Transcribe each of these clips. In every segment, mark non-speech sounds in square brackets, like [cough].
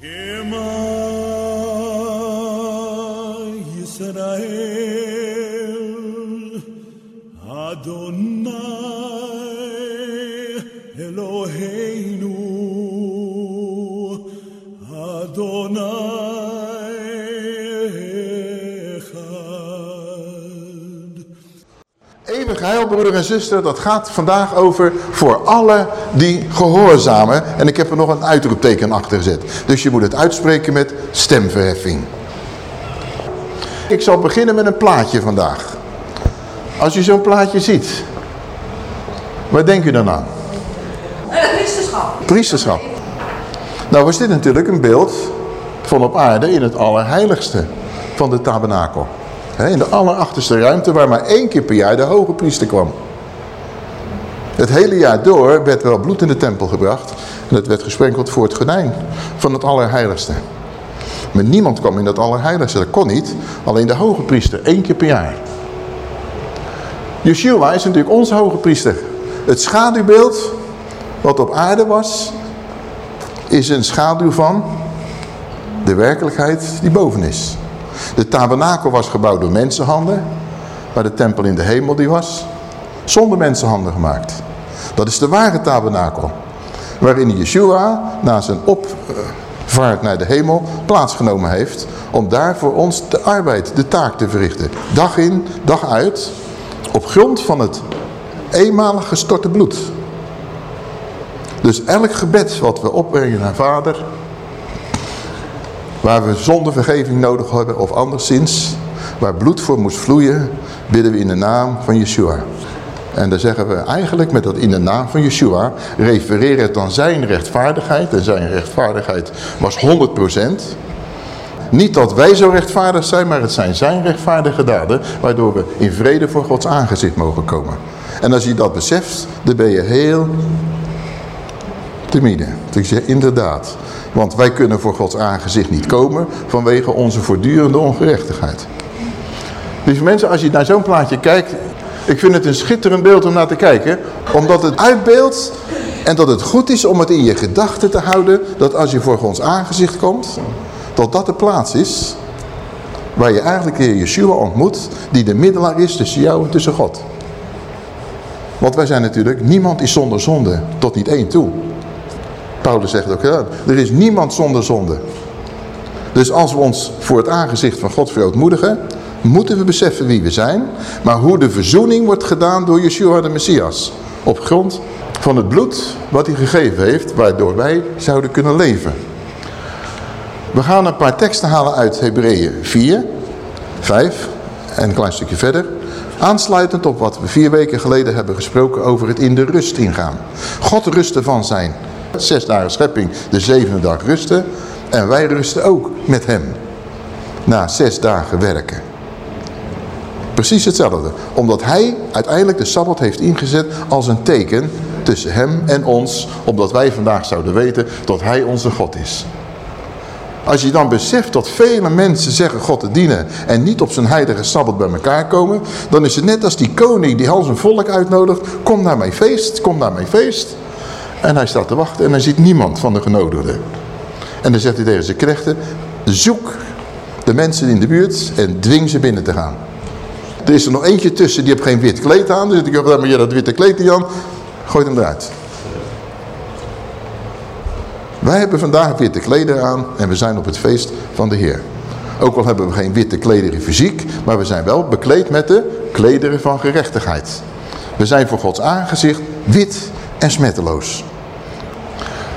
Shema Yisrael heil, broeder en zuster, dat gaat vandaag over voor alle die gehoorzamen. En ik heb er nog een uitroepteken achter gezet. Dus je moet het uitspreken met stemverheffing. Ik zal beginnen met een plaatje vandaag. Als u zo'n plaatje ziet, waar denkt u dan aan? Priesterschap. Priesterschap. Nou was dit natuurlijk een beeld van op aarde in het allerheiligste van de tabernakel. In de allerachterste ruimte waar maar één keer per jaar de hoge priester kwam. Het hele jaar door werd wel bloed in de tempel gebracht. En het werd gesprenkeld voor het gordijn van het allerheiligste. Maar niemand kwam in het allerheiligste. Dat kon niet. Alleen de hoge priester, één keer per jaar. Yeshua is natuurlijk onze hoge priester. Het schaduwbeeld wat op aarde was, is een schaduw van de werkelijkheid die boven is. De tabernakel was gebouwd door mensenhanden, waar de tempel in de hemel die was, zonder mensenhanden gemaakt. Dat is de ware tabernakel, waarin Yeshua na zijn opvaart naar de hemel plaatsgenomen heeft, om daar voor ons de arbeid, de taak te verrichten. Dag in, dag uit, op grond van het eenmalig gestorte bloed. Dus elk gebed wat we opbrengen naar vader, waar we zondevergeving nodig hebben of anderszins, waar bloed voor moest vloeien, bidden we in de naam van Yeshua. En dan zeggen we eigenlijk met dat in de naam van Yeshua, refereren het aan zijn rechtvaardigheid. En zijn rechtvaardigheid was 100%. Niet dat wij zo rechtvaardig zijn, maar het zijn zijn rechtvaardige daden, waardoor we in vrede voor Gods aangezicht mogen komen. En als je dat beseft, dan ben je heel te midden. Dus zeg inderdaad. Want wij kunnen voor Gods aangezicht niet komen vanwege onze voortdurende ongerechtigheid. Lieve mensen, als je naar zo'n plaatje kijkt, ik vind het een schitterend beeld om naar te kijken. Omdat het uitbeeldt en dat het goed is om het in je gedachten te houden, dat als je voor Gods aangezicht komt, dat dat de plaats is waar je eigenlijk de Yeshua ontmoet, die de middelaar is tussen jou en tussen God. Want wij zijn natuurlijk, niemand is zonder zonde, tot niet één toe. Paulus zegt ook, er is niemand zonder zonde. Dus als we ons voor het aangezicht van God verootmoedigen, moeten we beseffen wie we zijn, maar hoe de verzoening wordt gedaan door Yeshua de Messias. Op grond van het bloed wat hij gegeven heeft, waardoor wij zouden kunnen leven. We gaan een paar teksten halen uit Hebreeën 4, 5 en een klein stukje verder. Aansluitend op wat we vier weken geleden hebben gesproken over het in de rust ingaan. God rustte van zijn zes dagen schepping, de zevende dag rusten. En wij rusten ook met hem. Na zes dagen werken. Precies hetzelfde. Omdat hij uiteindelijk de Sabbat heeft ingezet als een teken tussen hem en ons. Omdat wij vandaag zouden weten dat hij onze God is. Als je dan beseft dat vele mensen zeggen God te dienen en niet op zijn heilige Sabbat bij elkaar komen, dan is het net als die koning die al zijn volk uitnodigt, kom naar mijn feest, kom naar mijn feest. En hij staat te wachten en hij ziet niemand van de genodigden. En dan zegt hij tegen zijn knechten, zoek de mensen in de buurt en dwing ze binnen te gaan. Er is er nog eentje tussen, die heeft geen wit kleed aan, dus ik heb maar dat witte kleed niet aan, gooi hem eruit. Wij hebben vandaag witte klederen aan en we zijn op het feest van de Heer. Ook al hebben we geen witte klederen fysiek, maar we zijn wel bekleed met de klederen van gerechtigheid. We zijn voor Gods aangezicht wit en smetteloos.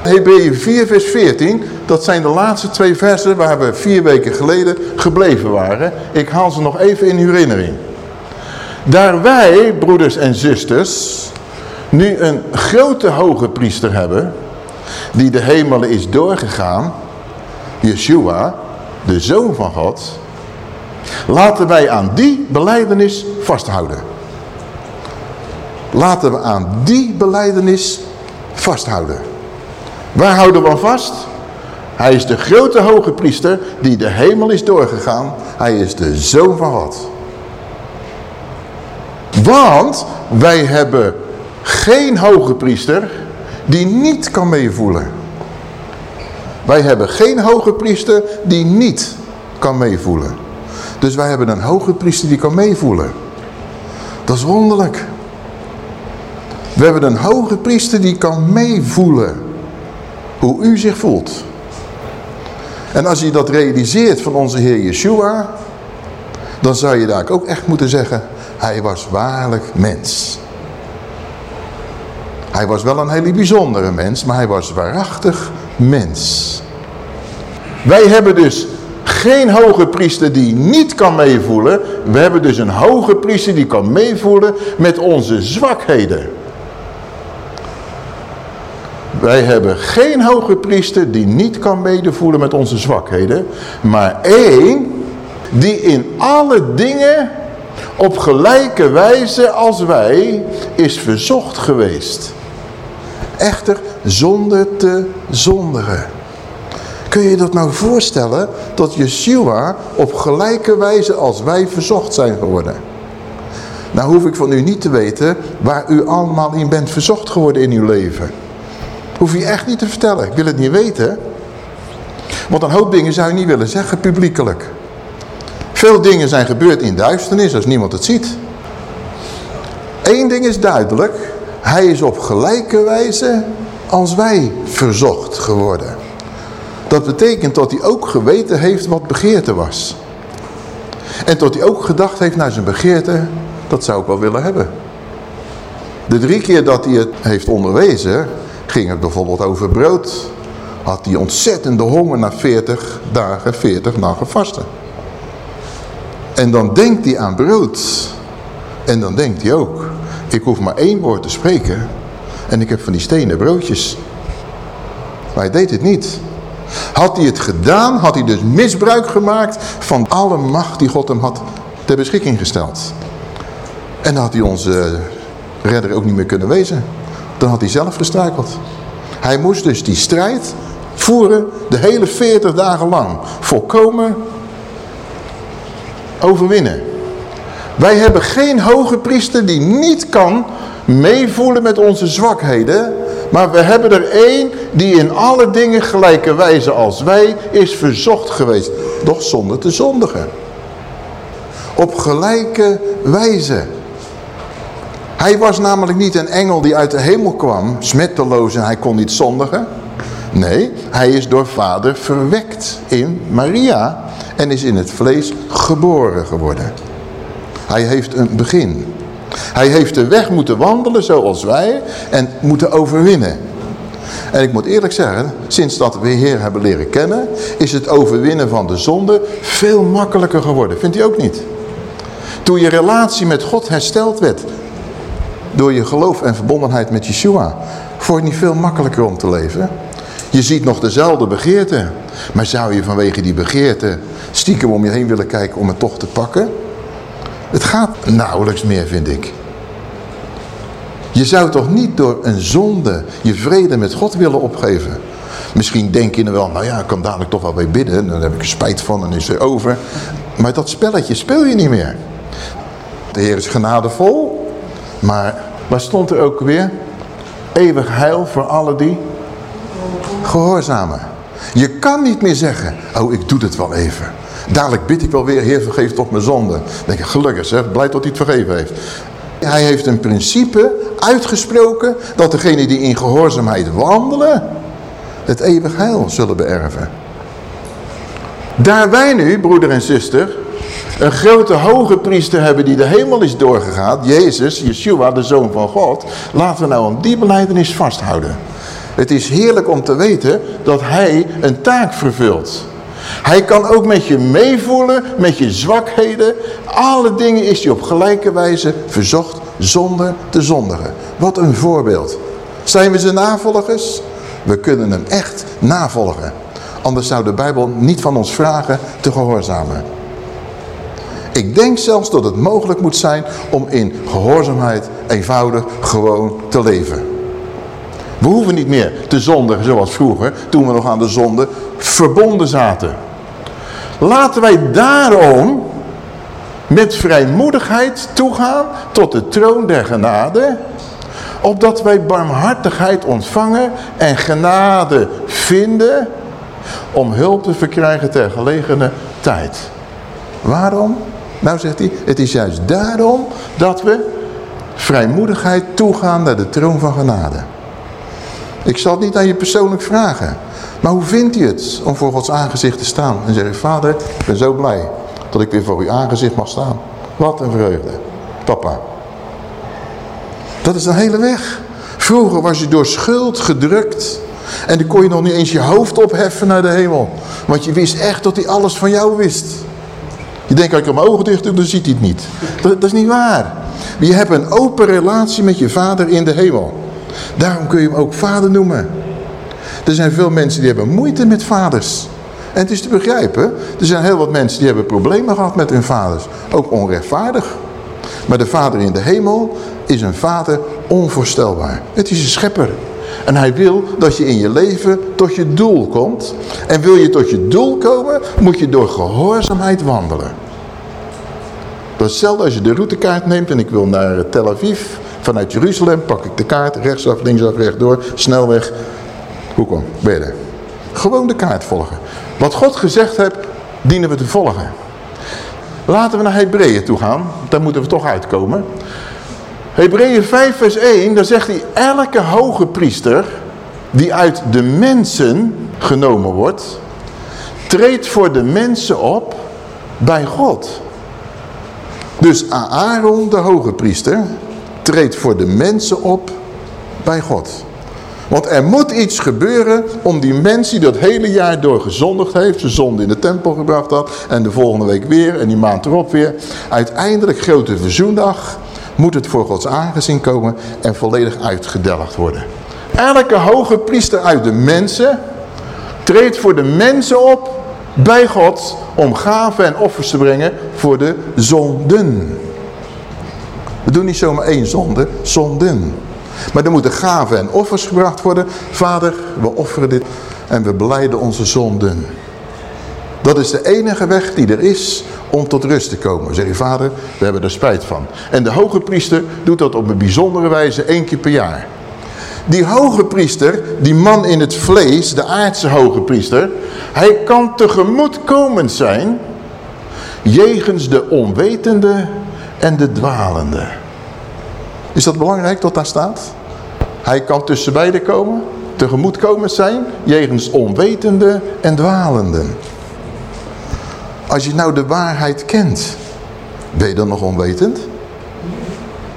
Hebreeën 4 vers 14, dat zijn de laatste twee versen waar we vier weken geleden gebleven waren. Ik haal ze nog even in uw herinnering. Daar wij, broeders en zusters, nu een grote hoge priester hebben, die de hemelen is doorgegaan, Yeshua, de Zoon van God, laten wij aan die beleidenis vasthouden. Laten we aan die beleidenis vasthouden. Waar houden we aan vast? Hij is de grote hoge priester die de hemel is doorgegaan. Hij is de Zoon van God. Want wij hebben geen hoge priester die niet kan meevoelen. Wij hebben geen hoge priester die niet kan meevoelen. Dus wij hebben een hoge priester die kan meevoelen. Dat is wonderlijk. We hebben een hoge priester die kan meevoelen hoe u zich voelt. En als je dat realiseert van onze Heer Yeshua, dan zou je daar ook echt moeten zeggen, hij was waarlijk mens. Hij was wel een hele bijzondere mens, maar hij was waarachtig mens. Wij hebben dus geen hoge priester die niet kan meevoelen. We hebben dus een hoge priester die kan meevoelen met onze zwakheden. Wij hebben geen hoge priester die niet kan medevoelen met onze zwakheden. Maar één die in alle dingen op gelijke wijze als wij is verzocht geweest. Echter zonder te zonderen. Kun je dat nou voorstellen dat Yeshua op gelijke wijze als wij verzocht zijn geworden? Nou hoef ik van u niet te weten waar u allemaal in bent verzocht geworden in uw leven. Hoef je echt niet te vertellen. Ik wil het niet weten. Want een hoop dingen zou je niet willen zeggen publiekelijk. Veel dingen zijn gebeurd in duisternis als niemand het ziet. Eén ding is duidelijk. Hij is op gelijke wijze als wij verzocht geworden. Dat betekent dat hij ook geweten heeft wat begeerte was. En dat hij ook gedacht heeft naar zijn begeerte, dat zou ik wel willen hebben. De drie keer dat hij het heeft onderwezen, ging het bijvoorbeeld over brood. Had hij ontzettende honger na 40 dagen, 40 nachten vasten. En dan denkt hij aan brood. En dan denkt hij ook, ik hoef maar één woord te spreken en ik heb van die stenen broodjes. Maar hij deed het niet. Had hij het gedaan, had hij dus misbruik gemaakt van alle macht die God hem had ter beschikking gesteld. En dan had hij onze redder ook niet meer kunnen wezen. Dan had hij zelf gestruikeld. Hij moest dus die strijd voeren de hele 40 dagen lang. Volkomen overwinnen. Wij hebben geen hoge priester die niet kan meevoelen met onze zwakheden. Maar we hebben er één die in alle dingen gelijke wijze als wij is verzocht geweest. Doch zonder te zondigen. Op gelijke wijze. Hij was namelijk niet een engel die uit de hemel kwam, smetteloos en hij kon niet zondigen. Nee, hij is door vader verwekt in Maria en is in het vlees geboren geworden. Hij heeft een begin. Hij heeft de weg moeten wandelen zoals wij en moeten overwinnen. En ik moet eerlijk zeggen, sinds dat we Heer hebben leren kennen, is het overwinnen van de zonde veel makkelijker geworden. Vindt u ook niet? Toen je relatie met God hersteld werd, door je geloof en verbondenheid met Yeshua, je het niet veel makkelijker om te leven? Je ziet nog dezelfde begeerte, maar zou je vanwege die begeerte stiekem om je heen willen kijken om het toch te pakken? Het gaat nauwelijks meer, vind ik. Je zou toch niet door een zonde je vrede met God willen opgeven? Misschien denk je er wel, nou ja, ik kan dadelijk toch wel bij bidden. Dan heb ik er spijt van en is het over. Maar dat spelletje speel je niet meer. De Heer is genadevol. Maar waar stond er ook weer? Eeuwig heil voor alle die gehoorzamen. Je kan niet meer zeggen, oh ik doe het wel even. Dadelijk bid ik wel weer, Heer vergeef toch mijn zonde. Denk ik, gelukkig zeg, blij dat hij het vergeven heeft. Hij heeft een principe uitgesproken dat degenen die in gehoorzaamheid wandelen, het eeuwig heil zullen beërven. Daar wij nu, broeder en zuster, een grote hoge priester hebben die de hemel is doorgegaan, Jezus, Yeshua, de Zoon van God, laten we nou aan die beleidenis vasthouden. Het is heerlijk om te weten dat hij een taak vervult. Hij kan ook met je meevoelen, met je zwakheden. Alle dingen is hij op gelijke wijze verzocht zonder te zondigen. Wat een voorbeeld. Zijn we zijn navolgers? We kunnen hem echt navolgen. Anders zou de Bijbel niet van ons vragen te gehoorzamen. Ik denk zelfs dat het mogelijk moet zijn om in gehoorzaamheid eenvoudig gewoon te leven. We hoeven niet meer te zondigen zoals vroeger, toen we nog aan de zonde verbonden zaten. Laten wij daarom met vrijmoedigheid toegaan tot de troon der genade, opdat wij barmhartigheid ontvangen en genade vinden Om hulp te verkrijgen ter gelegene tijd. Waarom? Nou zegt hij, het is juist daarom dat we vrijmoedigheid toegaan naar de troon van genade. Ik zal het niet aan je persoonlijk vragen. Maar hoe vindt u het om voor Gods aangezicht te staan? En zeggen, vader, ik ben zo blij dat ik weer voor uw aangezicht mag staan. Wat een vreugde. Papa. Dat is een hele weg. Vroeger was je door schuld gedrukt. En dan kon je nog niet eens je hoofd opheffen naar de hemel. Want je wist echt dat hij alles van jou wist. Je denkt, ik mijn ogen dicht doe, dan ziet hij het niet. Dat, dat is niet waar. Je hebt een open relatie met je vader in de hemel. Daarom kun je hem ook vader noemen. Er zijn veel mensen die hebben moeite met vaders. En het is te begrijpen, er zijn heel wat mensen die hebben problemen gehad met hun vaders. Ook onrechtvaardig. Maar de vader in de hemel is een vader onvoorstelbaar. Het is een schepper. En hij wil dat je in je leven tot je doel komt. En wil je tot je doel komen, moet je door gehoorzaamheid wandelen. Dat is hetzelfde als je de routekaart neemt en ik wil naar Tel Aviv. Vanuit Jeruzalem pak ik de kaart, rechtsaf, linksaf, rechtdoor, snelweg. Hoe kom? Ben? Gewoon de kaart volgen. Wat God gezegd heeft, dienen we te volgen. Laten we naar Hebreeën toe gaan. Daar moeten we toch uitkomen. Hebreeën 5 vers 1, daar zegt hij... Elke hoge priester die uit de mensen genomen wordt... treedt voor de mensen op bij God. Dus Aaron, de hoge priester, treedt voor de mensen op bij God. Want er moet iets gebeuren om die mens die dat hele jaar door gezondigd heeft, zijn zonde in de tempel gebracht had, en de volgende week weer, en die maand erop weer, uiteindelijk grote verzoendag, moet het voor Gods aangezien komen en volledig uitgedelgd worden. Elke hoge priester uit de mensen treedt voor de mensen op bij God om gaven en offers te brengen voor de zonden. We doen niet zomaar één zonde, zonden. Maar er moeten gaven en offers gebracht worden. Vader, we offeren dit en we beleiden onze zonden. Dat is de enige weg die er is om tot rust te komen. Zeg je, vader, we hebben er spijt van. En de hoge priester doet dat op een bijzondere wijze één keer per jaar. Die hoge priester, die man in het vlees, de aardse hoge priester, hij kan tegemoetkomend zijn jegens de onwetende en de dwalende. Is dat belangrijk dat daar staat? Hij kan tussen beiden komen, tegemoetkomend zijn, jegens onwetende en dwalenden. Als je nou de waarheid kent, ben je dan nog onwetend?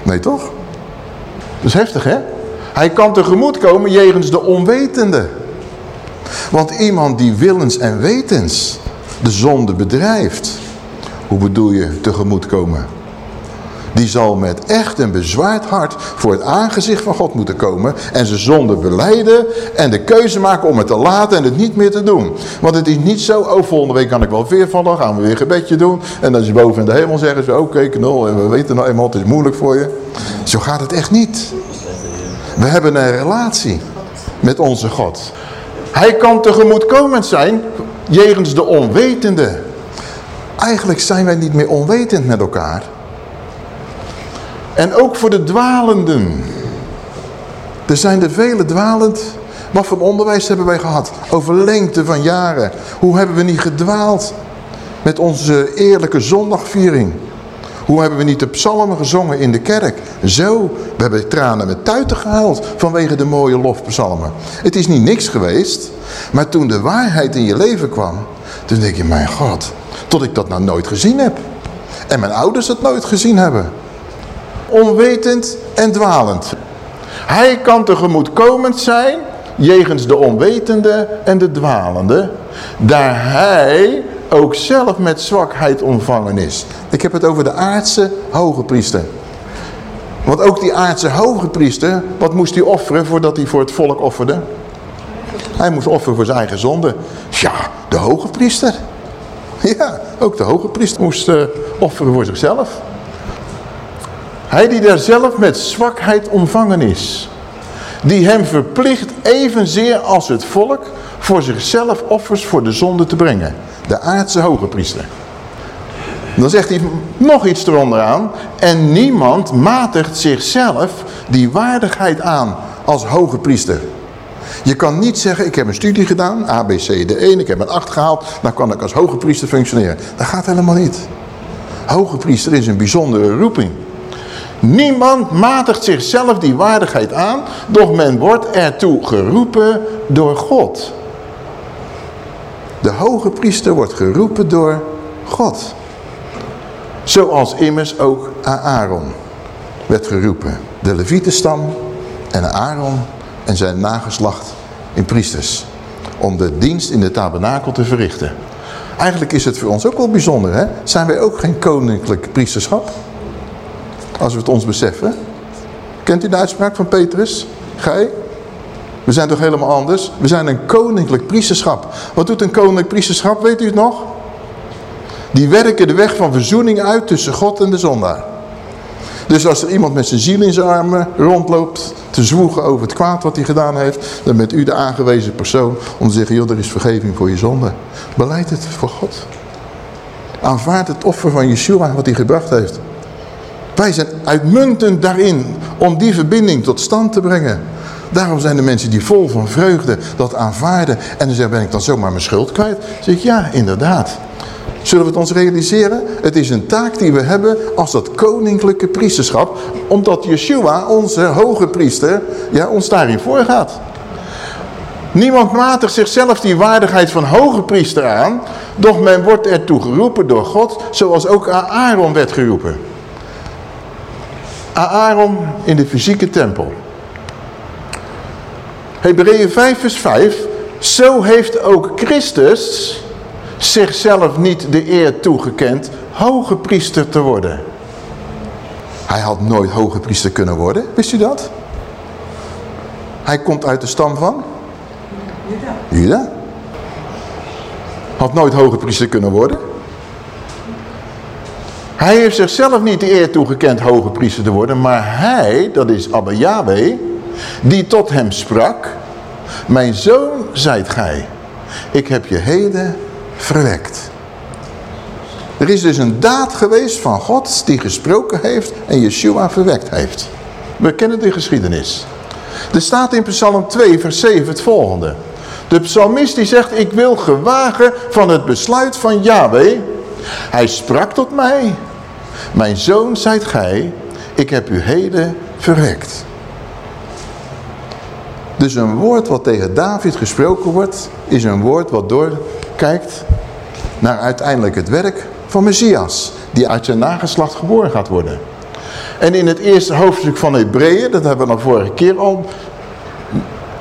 Nee toch? Dat is heftig hè? Hij kan tegemoet komen jegens de onwetende. Want iemand die willens en wetens de zonde bedrijft, hoe bedoel je tegemoet komen? Die zal met echt een bezwaard hart voor het aangezicht van God moeten komen. En zijn zonde beleiden en de keuze maken om het te laten en het niet meer te doen. Want het is niet zo, oh volgende week kan ik wel weer vallen, gaan we weer een gebedje doen. En dan is boven in de hemel zeggen ze, oké okay, knol, en we weten nou eenmaal, het is moeilijk voor je. Zo gaat het echt niet. We hebben een relatie met onze God. Hij kan tegemoetkomend zijn jegens de onwetende. Eigenlijk zijn wij niet meer onwetend met elkaar. En ook voor de dwalenden. Er zijn er vele dwalend. Wat voor onderwijs hebben wij gehad? Over lengte van jaren. Hoe hebben we niet gedwaald met onze eerlijke zondagviering? Hoe hebben we niet de psalmen gezongen in de kerk? Zo, we hebben tranen met tuiten gehaald vanwege de mooie lofpsalmen. Het is niet niks geweest, maar toen de waarheid in je leven kwam, toen denk je, mijn God, tot ik dat nou nooit gezien heb. En mijn ouders het nooit gezien hebben. Onwetend en dwalend. Hij kan tegemoetkomend zijn, jegens de onwetende en de dwalende, daar hij ook zelf met zwakheid ontvangen is. Ik heb het over de aardse hoge priester. Want ook die aardse hoge priester, wat moest hij offeren voordat hij voor het volk offerde? Hij moest offeren voor zijn eigen zonde. Ja, de hoge priester. Ja, ook de hoge priester moest uh, offeren voor zichzelf. Hij die daar zelf met zwakheid ontvangen is. Die hem verplicht evenzeer als het volk voor zichzelf offers voor de zonde te brengen. De aardse hoge priester. Dan zegt hij nog iets eronder aan. En niemand matigt zichzelf die waardigheid aan als hoge priester. Je kan niet zeggen, ik heb een studie gedaan, A, B, C, D, 1, ik heb een 8 gehaald, dan kan ik als hoge priester functioneren. Dat gaat helemaal niet. Hoge priester is een bijzondere roeping. Niemand matigt zichzelf die waardigheid aan, doch men wordt ertoe geroepen door God. De hoge priester wordt geroepen door God. Zoals immers ook Aaron werd geroepen. De Levietenstam en Aaron en zijn nageslacht in priesters. Om de dienst in de tabernakel te verrichten. Eigenlijk is het voor ons ook wel bijzonder. Hè? Zijn wij ook geen koninklijk priesterschap? Als we het ons beseffen. Kent u de uitspraak van Petrus? Gij? We zijn toch helemaal anders? We zijn een koninklijk priesterschap. Wat doet een koninklijk priesterschap? Weet u het nog? Die werken de weg van verzoening uit tussen God en de zondaar. Dus als er iemand met zijn ziel in zijn armen rondloopt te zwoegen over het kwaad wat hij gedaan heeft, dan bent u de aangewezen persoon om te zeggen, joh, er is vergeving voor je zonde. Beleid het voor God. Aanvaard het offer van Yeshua wat hij gebracht heeft. Wij zijn uitmuntend daarin om die verbinding tot stand te brengen. Daarom zijn de mensen die vol van vreugde dat aanvaarden. En dan zeggen, ben ik dan zomaar mijn schuld kwijt? Dan zeg ik, ja, inderdaad. Zullen we het ons realiseren? Het is een taak die we hebben als dat koninklijke priesterschap. Omdat Yeshua, onze hoge priester, ja, ons daarin voorgaat. Niemand matigt zichzelf die waardigheid van hoge priester aan. Doch men wordt ertoe geroepen door God, zoals ook Aaron werd geroepen. Aaron in de fysieke tempel. Hebreeën 5 vers 5. Zo heeft ook Christus zichzelf niet de eer toegekend hoge priester te worden. Hij had nooit hoge priester kunnen worden, wist u dat? Hij komt uit de stam van? Juda. Juda. Had nooit hoge priester kunnen worden. Hij heeft zichzelf niet de eer toegekend hoge priester te worden, maar hij, dat is Abba Yahweh, die tot hem sprak, mijn zoon zijt gij, ik heb je heden verwekt. Er is dus een daad geweest van God die gesproken heeft en Yeshua verwekt heeft. We kennen de geschiedenis. Er staat in Psalm 2 vers 7 het volgende. De psalmist die zegt, ik wil gewagen van het besluit van Yahweh. Hij sprak tot mij, mijn zoon zijt gij, ik heb u heden verwekt. Dus een woord wat tegen David gesproken wordt, is een woord wat doorkijkt naar uiteindelijk het werk van Messias, die uit zijn nageslacht geboren gaat worden. En in het eerste hoofdstuk van Hebreeën, dat hebben we nog vorige keer al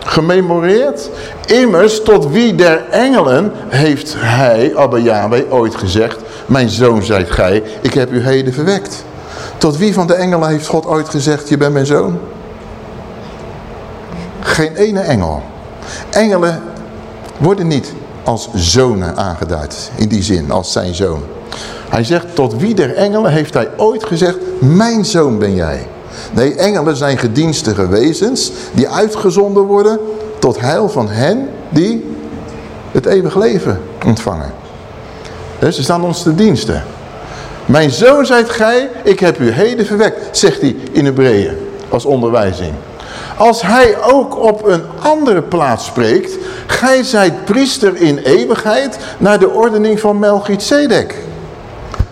gememoreerd. Immers, tot wie der engelen heeft hij, Abba Yahweh, ooit gezegd, mijn zoon zijt gij, ik heb u heden verwekt. Tot wie van de engelen heeft God ooit gezegd, je bent mijn zoon? Geen ene engel. Engelen worden niet als zonen aangeduid, in die zin, als zijn zoon. Hij zegt, tot wie der engelen heeft hij ooit gezegd, mijn zoon ben jij. Nee, engelen zijn gedienstige wezens die uitgezonden worden tot heil van hen die het eeuwig leven ontvangen. Ze staan ons te diensten. Mijn zoon zijt gij, ik heb u heden verwekt, zegt hij in Hebreeën als onderwijzing. Als hij ook op een andere plaats spreekt, gij zijt priester in eeuwigheid naar de ordening van Melchizedek.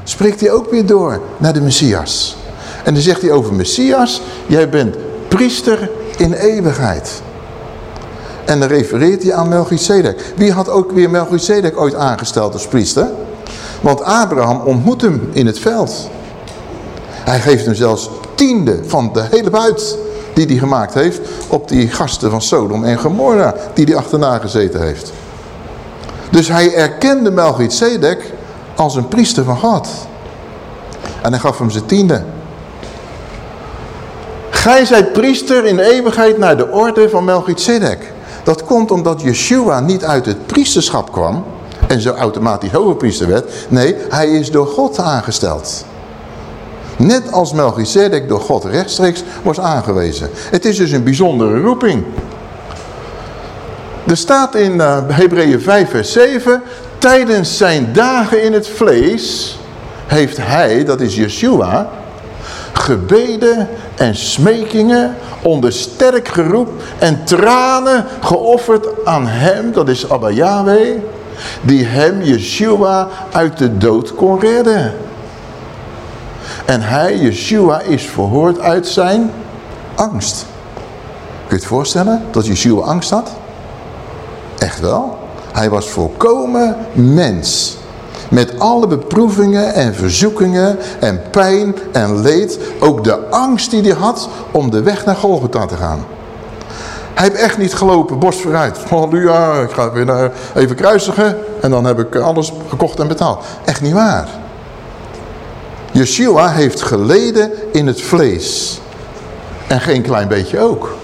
Spreekt hij ook weer door naar de Messias. En dan zegt hij over Messias, jij bent priester in eeuwigheid. En dan refereert hij aan Melchizedek. Wie had ook weer Melchizedek ooit aangesteld als priester? Want Abraham ontmoet hem in het veld. Hij geeft hem zelfs tiende van de hele buit die hij gemaakt heeft op die gasten van Sodom en Gomorra die hij achterna gezeten heeft. Dus hij erkende Melchizedek als een priester van God. En hij gaf hem zijn tiende. Gij zijt priester in eeuwigheid naar de orde van Melchizedek. Dat komt omdat Yeshua niet uit het priesterschap kwam en zo automatisch hoge priester werd. Nee, hij is door God aangesteld. Net als Melchizedek door God rechtstreeks was aangewezen. Het is dus een bijzondere roeping. Er staat in uh, Hebreeën 5 vers 7. Tijdens zijn dagen in het vlees heeft hij, dat is Yeshua, gebeden en smekingen onder sterk geroep en tranen geofferd aan hem, dat is Abba Yahweh, die hem, Yeshua, uit de dood kon redden. En hij, Yeshua, is verhoord uit zijn angst. Kun je het voorstellen dat Yeshua angst had? Echt wel. Hij was volkomen mens. Met alle beproevingen en verzoekingen en pijn en leed. Ook de angst die hij had om de weg naar Golgotha te gaan. Hij heeft echt niet gelopen, borst vooruit. [laughs] Halleluja, ik ga weer naar even kruisigen en dan heb ik alles gekocht en betaald. Echt niet waar. Yeshua heeft geleden in het vlees. En geen klein beetje ook.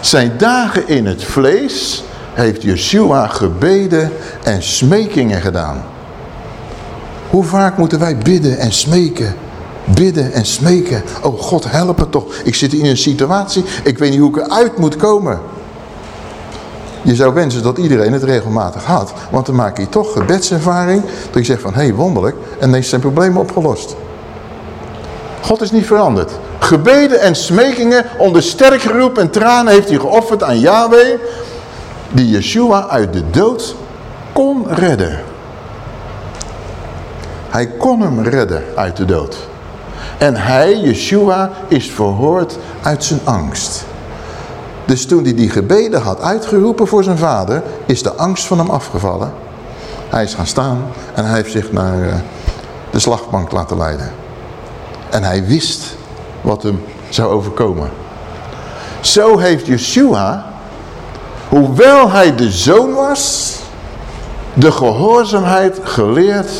Zijn dagen in het vlees heeft Yeshua gebeden en smekingen gedaan. Hoe vaak moeten wij bidden en smeken? Bidden en smeken. Oh God, help me toch. Ik zit in een situatie, ik weet niet hoe ik eruit moet komen. Je zou wensen dat iedereen het regelmatig had. Want dan maak je toch gebedservaring. Dat je zegt van, hé hey, wonderlijk. En is zijn probleem opgelost. God is niet veranderd. Gebeden en smekingen onder sterk geroep en tranen heeft hij geofferd aan Yahweh. Die Yeshua uit de dood kon redden. Hij kon hem redden uit de dood. En hij, Yeshua, is verhoord uit zijn angst. Dus toen hij die gebeden had uitgeroepen voor zijn vader, is de angst van hem afgevallen. Hij is gaan staan en hij heeft zich naar eh, de slagbank laten leiden. En hij wist wat hem zou overkomen. Zo heeft Yeshua, hoewel hij de zoon was, de gehoorzaamheid geleerd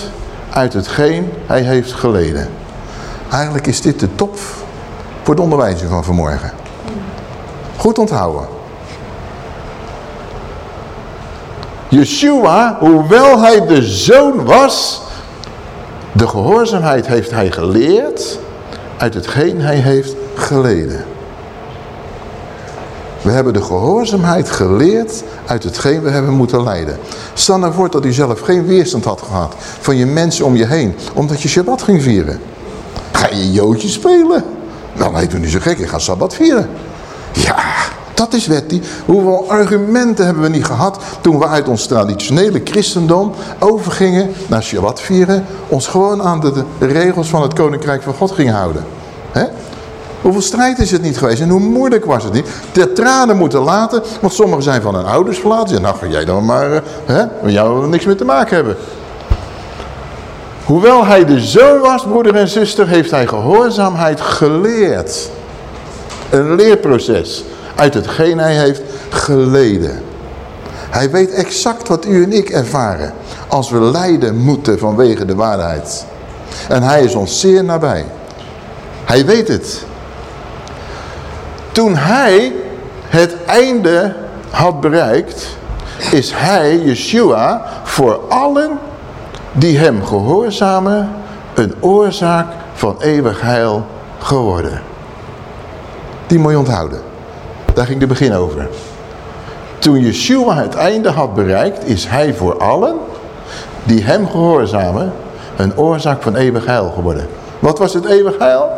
uit hetgeen hij heeft geleden. Eigenlijk is dit de top voor de onderwijzing van vanmorgen. Goed onthouden. Yeshua, hoewel hij de zoon was, de gehoorzaamheid heeft hij geleerd uit hetgeen hij heeft geleden. We hebben de gehoorzaamheid geleerd uit hetgeen we hebben moeten lijden. Stel nou voor dat u zelf geen weerstand had gehad van je mensen om je heen. Omdat je Shabbat ging vieren. Ga je joodje spelen? Nou, nee, doe niet zo gek. Ik ga Sabbat vieren. Ja, dat is wettie. Hoeveel argumenten hebben we niet gehad toen we uit ons traditionele christendom overgingen naar Shabbat vieren. Ons gewoon aan de, regels van het Koninkrijk van God gingen houden. Hoeveel strijd is het niet geweest en hoe moeilijk was het niet? De tranen moeten laten, want sommigen zijn van hun ouders verlaten. Nou ga jij dan maar, uh, hè, jou niks mee te maken hebben. Hoewel hij de zoon was, broeder en zuster, heeft hij gehoorzaamheid geleerd. Een leerproces uit hetgeen hij heeft geleden. Hij weet exact wat u en ik ervaren als we lijden moeten vanwege de waarheid. En hij is ons zeer nabij. Hij weet het. Toen hij het einde had bereikt, is hij, Yeshua, voor allen die hem gehoorzamen, een oorzaak van eeuwig heil geworden. Die moet je onthouden. Daar ging de begin over. Toen Yeshua het einde had bereikt, is hij voor allen die hem gehoorzamen, een oorzaak van eeuwig heil geworden. Wat was het eeuwig heil?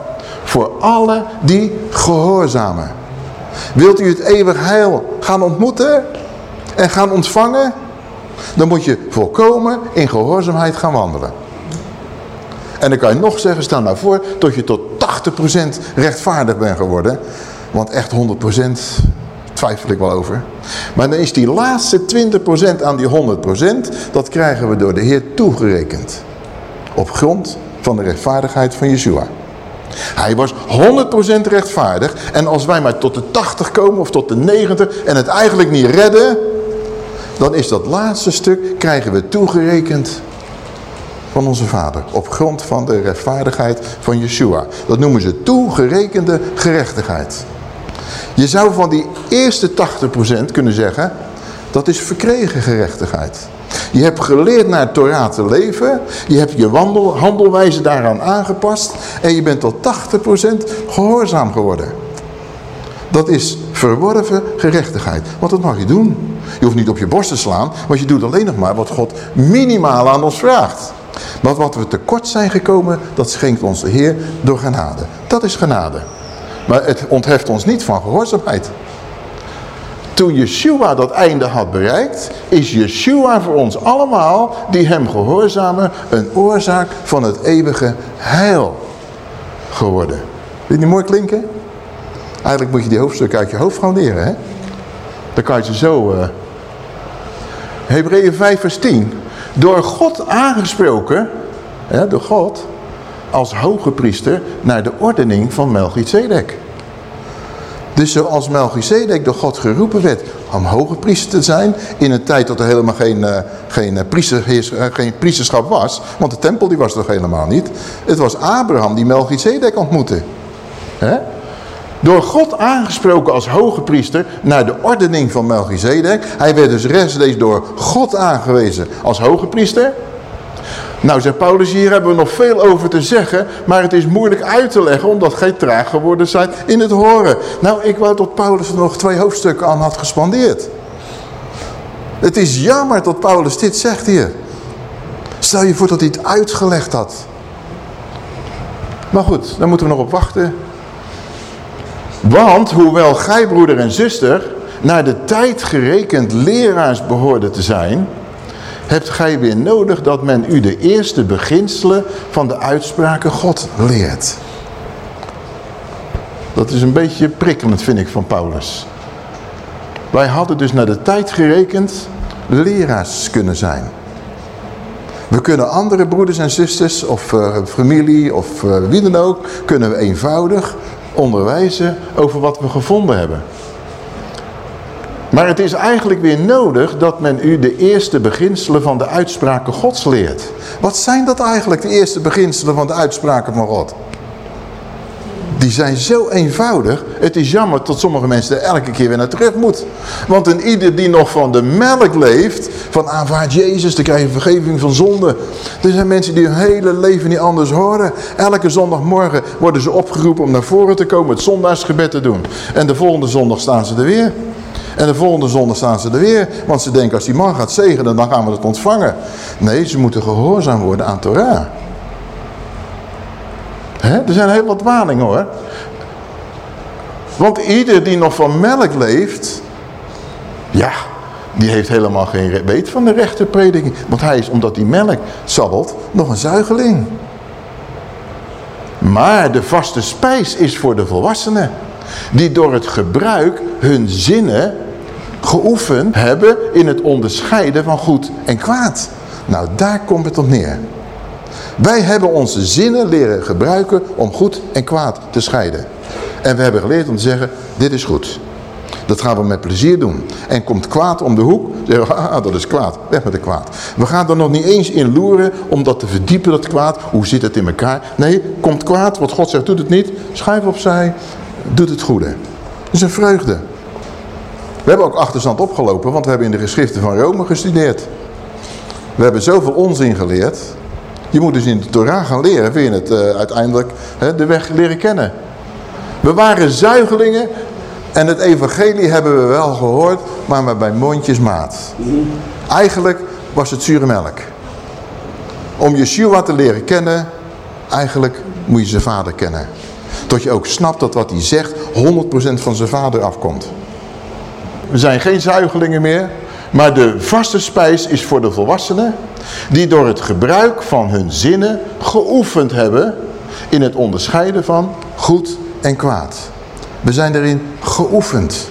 Voor allen die gehoorzamen. Wilt u het eeuwig heil gaan ontmoeten en gaan ontvangen? Dan moet je volkomen in gehoorzaamheid gaan wandelen. En dan kan je nog zeggen, stel nou voor, tot je tot 80% rechtvaardig bent geworden. Want echt 100% twijfel ik wel over. Maar dan is die laatste 20% aan die 100%, dat krijgen we door de Heer toegerekend. Op grond van de rechtvaardigheid van Yeshua. Hij was 100% rechtvaardig. En als wij maar tot de 80 komen of tot de 90 en het eigenlijk niet redden... dan is dat laatste stuk, krijgen we toegerekend van onze vader. Op grond van de rechtvaardigheid van Yeshua. Dat noemen ze toegerekende gerechtigheid. Je zou van die eerste 80% kunnen zeggen, dat is verkregen gerechtigheid. Je hebt geleerd naar Torah te leven. Je hebt je wandel, handelwijze daaraan aangepast. En je bent tot 80% gehoorzaam geworden. Dat is verworven gerechtigheid. Want dat mag je doen. Je hoeft niet op je borst te slaan. Want je doet alleen nog maar wat God minimaal aan ons vraagt. Maar wat we tekort zijn gekomen, dat schenkt ons de Heer door genade. Dat is genade. Maar het ontheft ons niet van gehoorzaamheid. Toen Yeshua dat einde had bereikt, is Yeshua voor ons allemaal, die hem gehoorzamen, een oorzaak van het eeuwige heil geworden. Vind je die mooi klinken? Eigenlijk moet je die hoofdstukken uit je hoofd gaan leren, hè? Dan kan je ze zo... Uh... Hebreeën 5 vers 10. Door God aangesproken, hè, door God, als hoge priester naar de ordening van Melchizedek. Dus zoals Melchizedek door God geroepen werd om hoge priester te zijn... in een tijd dat er helemaal geen, uh, geen, priester, geen priesterschap was... want de tempel die was er helemaal niet. Het was Abraham die Melchizedek ontmoette. He? Door God aangesproken als hoge priester naar de ordening van Melchizedek. Hij werd dus rechtstreeks door God aangewezen als hoge priester. Nou, zegt Paulus, hier hebben we nog veel over te zeggen, maar het is moeilijk uit te leggen, omdat gij traag geworden zijn in het horen. Nou, ik wou dat Paulus er nog twee hoofdstukken aan had gespandeerd. Het is jammer dat Paulus dit zegt hier. Stel je voor dat hij het uitgelegd had. Maar goed, daar moeten we nog op wachten. Want hoewel gij broeder en zuster naar de tijd gerekend leraars behoorden te zijn hebt gij weer nodig dat men u de eerste beginselen van de uitspraken God leert. Dat is een beetje prikkelend vind ik van Paulus. Wij hadden dus naar de tijd gerekend leraars kunnen zijn. We kunnen andere broeders en zusters of uh, familie of uh, wie dan ook, kunnen we eenvoudig onderwijzen over wat we gevonden hebben. Maar het is eigenlijk weer nodig dat men u de eerste beginselen van de uitspraken gods leert. Wat zijn dat eigenlijk, de eerste beginselen van de uitspraken van God? Die zijn zo eenvoudig. Het is jammer dat sommige mensen er elke keer weer naar terug moeten. Want een ieder die nog van de melk leeft, van aanvaard Jezus, dan krijg je vergeving van zonde. Er zijn mensen die hun hele leven niet anders horen. Elke zondagmorgen worden ze opgeroepen om naar voren te komen, het zondagsgebed te doen. En de volgende zondag staan ze er weer. En de volgende zondag staan ze er weer. Want ze denken als die man gaat zegenen, dan gaan we het ontvangen. Nee, ze moeten gehoorzaam worden aan Torah. Er zijn heel wat dwalingen hoor. Want ieder die nog van melk leeft, ja, die heeft helemaal geen weet van de rechte prediking. Want hij is, omdat die melk sabbelt, nog een zuigeling. Maar de vaste spijs is voor de volwassenen. Die door het gebruik hun zinnen geoefend hebben in het onderscheiden van goed en kwaad. Nou, daar komt het op neer. Wij hebben onze zinnen leren gebruiken om goed en kwaad te scheiden. En we hebben geleerd om te zeggen, dit is goed. Dat gaan we met plezier doen. En komt kwaad om de hoek, zeggen we, ah, dat is kwaad. Weg met de kwaad. We gaan er nog niet eens in loeren om dat te verdiepen, dat kwaad. Hoe zit het in elkaar? Nee, komt kwaad, wat God zegt, doet het niet. Schuif opzij, doet het goede. Dat is een vreugde. We hebben ook achterstand opgelopen, want we hebben in de geschriften van Rome gestudeerd. We hebben zoveel onzin geleerd. Je moet dus in de Torah gaan leren, wil je het uh, uiteindelijk hè, de weg leren kennen. We waren zuigelingen en het evangelie hebben we wel gehoord, maar, maar bij mondjesmaat. Eigenlijk was het zure melk. Om Yeshua te leren kennen, eigenlijk moet je zijn vader kennen. Tot je ook snapt dat wat hij zegt 100% van zijn vader afkomt. We zijn geen zuigelingen meer. Maar de vaste spijs is voor de volwassenen die door het gebruik van hun zinnen geoefend hebben in het onderscheiden van goed en kwaad. We zijn erin geoefend.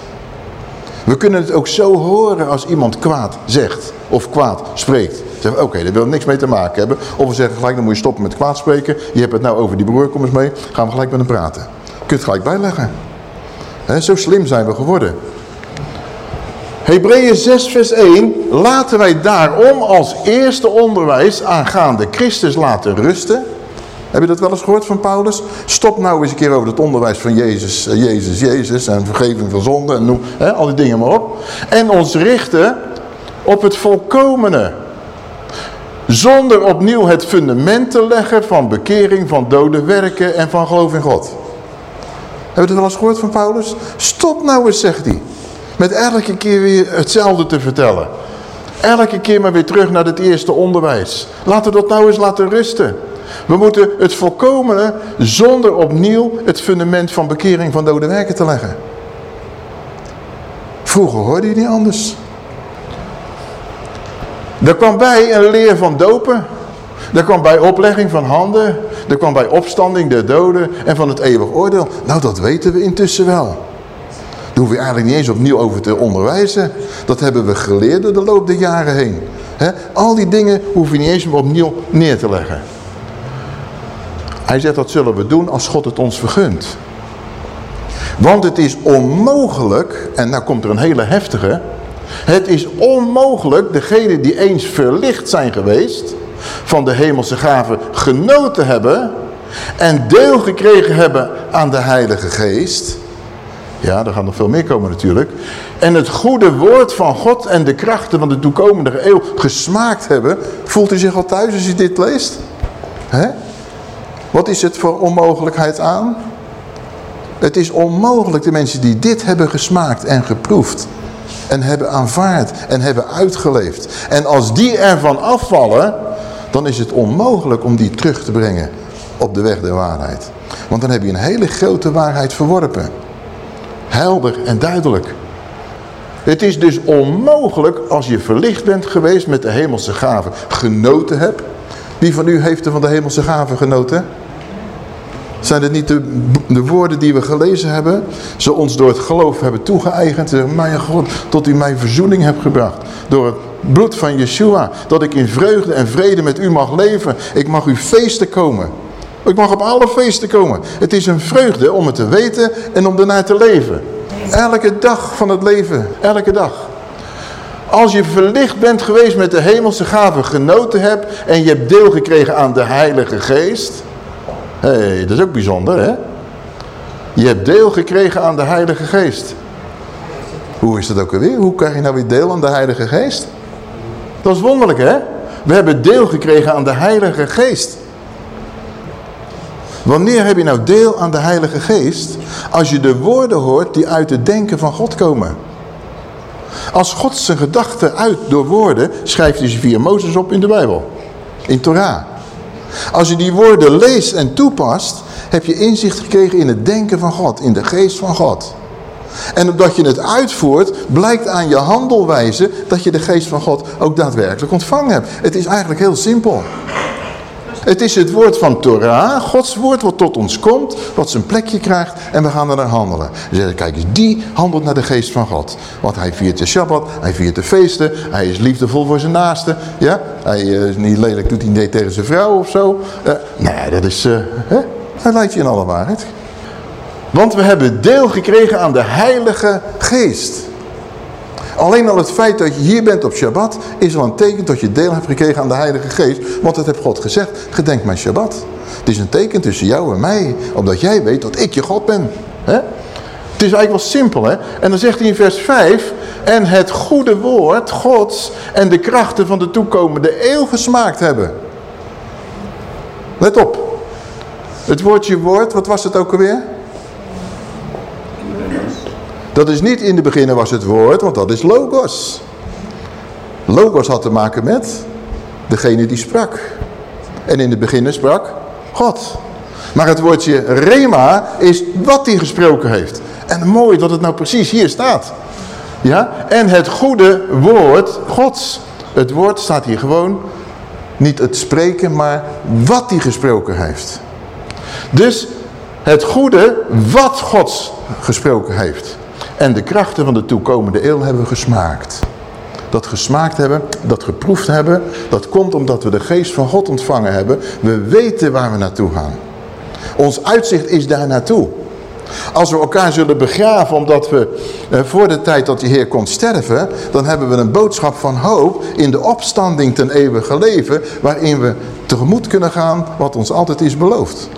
We kunnen het ook zo horen als iemand kwaad zegt of kwaad spreekt. Zeggen oké, daar wil niks mee te maken hebben. Of we zeggen gelijk, dan moet je stoppen met kwaad spreken. Je hebt het nou over die broer, kom eens mee. Gaan we gelijk met hem praten. Je kunt het gelijk bijleggen. Zo slim zijn we geworden. Hebreeën 6 vers 1. Laten wij daarom als eerste onderwijs aangaande Christus laten rusten. Heb je dat wel eens gehoord van Paulus? Stop nou eens een keer over het onderwijs van Jezus, eh, Jezus, Jezus en vergeving van zonde en noem, hè, al die dingen maar op. En ons richten op het volkomene. Zonder opnieuw het fundament te leggen van bekering, van dode werken en van geloof in God. Heb je dat wel eens gehoord van Paulus? Stop nou eens, zegt hij. Met elke keer weer hetzelfde te vertellen. Elke keer maar weer terug naar het eerste onderwijs. Laten we dat nou eens laten rusten. We moeten het voorkomen zonder opnieuw het fundament van bekering van dode werken te leggen. Vroeger hoorde je niet anders. Er kwam bij een leer van dopen. Er kwam bij oplegging van handen. Er kwam bij opstanding der doden en van het eeuwig oordeel. Nou, dat weten we intussen wel. Daar hoef je eigenlijk niet eens opnieuw over te onderwijzen. Dat hebben we geleerd door de loop der jaren heen. al die dingen hoef je niet eens opnieuw neer te leggen. Hij zegt dat zullen we doen als God het ons vergunt. Want het is onmogelijk, en nou komt er een hele heftige. Het is onmogelijk, degenen die eens verlicht zijn geweest, van de hemelse gaven genoten hebben en deel gekregen hebben aan de Heilige Geest. Ja, er gaat nog veel meer komen natuurlijk. En het goede woord van God en de krachten van de toekomende eeuw gesmaakt hebben. Voelt u zich al thuis als u dit leest? Hè? Wat is het voor onmogelijkheid aan? Het is onmogelijk de mensen die dit hebben gesmaakt en geproefd. En hebben aanvaard en hebben uitgeleefd. En als die ervan afvallen, dan is het onmogelijk om die terug te brengen op de weg der waarheid. Want dan heb je een hele grote waarheid verworpen. Helder en duidelijk. Het is dus onmogelijk als je verlicht bent geweest met de hemelse gaven, genoten hebt. Wie van u heeft er van de hemelse gaven genoten? Zijn het niet de, de, woorden die we gelezen hebben? Ze ons door het geloof hebben toegeëigend. Mijn God, tot u mij verzoening hebt gebracht. Door het bloed van Yeshua. Dat ik in vreugde en vrede met u mag leven. Ik mag uw feesten komen. Ik mag op alle feesten komen. Het is een vreugde om het te weten en om ernaar te leven. Elke dag van het leven. Elke dag. Als je verlicht bent geweest met de hemelse gaven, genoten hebt en je hebt deel gekregen aan de Heilige Geest. Hé, hey, dat is ook bijzonder hè. Je hebt deel gekregen aan de Heilige Geest. Hoe is dat ook alweer? Hoe krijg je nou weer deel aan de Heilige Geest? Dat is wonderlijk hè. We hebben deel gekregen aan de Heilige Geest. Wanneer heb je nou deel aan de Heilige Geest? Als je de woorden hoort die uit het denken van God komen. Als God zijn gedachten uit door woorden, schrijft hij ze via Mozes op in de Bijbel. In Torah. Als je die woorden leest en toepast, heb je inzicht gekregen in het denken van God, in de geest van God. En omdat je het uitvoert, blijkt aan je handelwijze dat je de geest van God ook daadwerkelijk ontvangen hebt. Het is eigenlijk heel simpel. Het is het woord van Torah, Gods woord wat tot ons komt, wat zijn plekje krijgt en we gaan er naar handelen. We zeggen, kijk eens, die handelt naar de geest van God. Want hij viert de Shabbat, hij viert de feesten, hij is liefdevol voor zijn naasten. Ja? Hij uh, is niet lelijk, doet hij niet tegen zijn vrouw of zo. Uh, nee, dat is, uh, hè? leidt je in alle waarheid. Want we hebben deel gekregen aan de heilige geest. Alleen al het feit dat je hier bent op Shabbat is al een teken dat je deel hebt gekregen aan de Heilige Geest. Want dat heeft God gezegd, gedenk mijn Shabbat. Het is een teken tussen jou en mij, omdat jij weet dat ik je God ben. He? Het is eigenlijk wel simpel. Hè? En dan zegt hij in vers 5, en het goede woord Gods en de krachten van de toekomende eeuw gesmaakt hebben. Let op. Het woordje woord, wat was het ook alweer? Dat is niet in de beginnen was het woord, want dat is logos. Logos had te maken met degene die sprak. En in de beginnen sprak God. Maar het woordje rema is wat hij gesproken heeft. En mooi dat het nou precies hier staat. Ja? En het goede woord Gods. Het woord staat hier gewoon, niet het spreken, maar wat hij gesproken heeft. Dus het goede wat Gods gesproken heeft. En de krachten van de toekomende eeuw hebben we gesmaakt. Dat gesmaakt hebben, dat geproefd hebben, dat komt omdat we de geest van God ontvangen hebben. We weten waar we naartoe gaan. Ons uitzicht is daar naartoe. Als we elkaar zullen begraven omdat we eh, voor de tijd dat de Heer komt sterven, dan hebben we een boodschap van hoop in de opstanding ten eeuwige leven, waarin we tegemoet kunnen gaan wat ons altijd is beloofd.